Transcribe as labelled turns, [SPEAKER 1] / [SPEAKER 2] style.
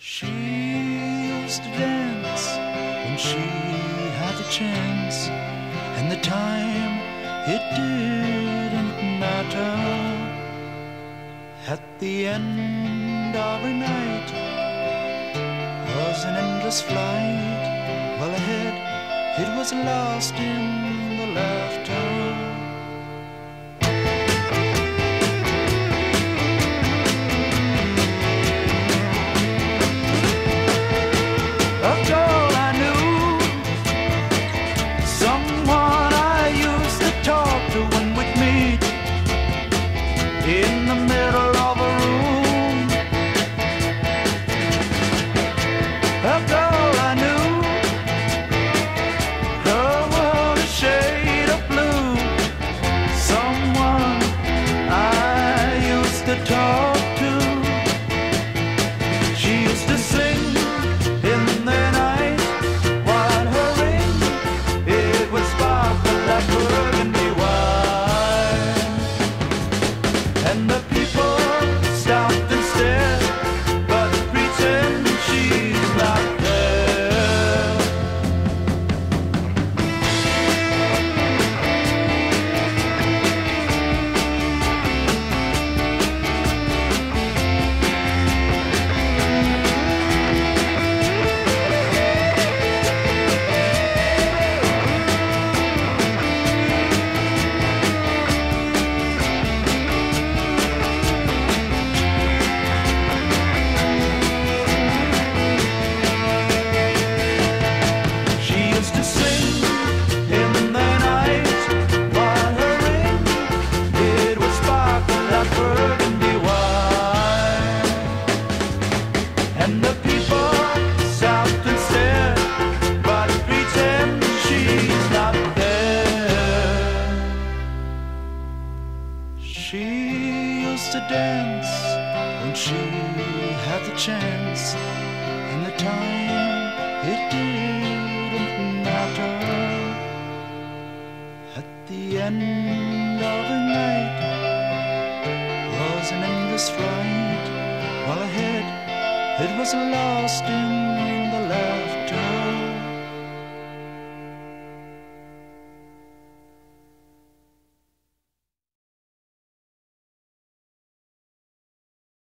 [SPEAKER 1] She used to dance when she had the chance, and the time it didn't matter. At the end of her night was an endless flight. Well ahead, it was lost in the laughter. In the middle of a room. A girl I knew, her world a shade of blue. Someone I used to talk She used to dance when she had the chance, and the time it didn't matter. At the end of the night was an endless flight, while ahead it was lost in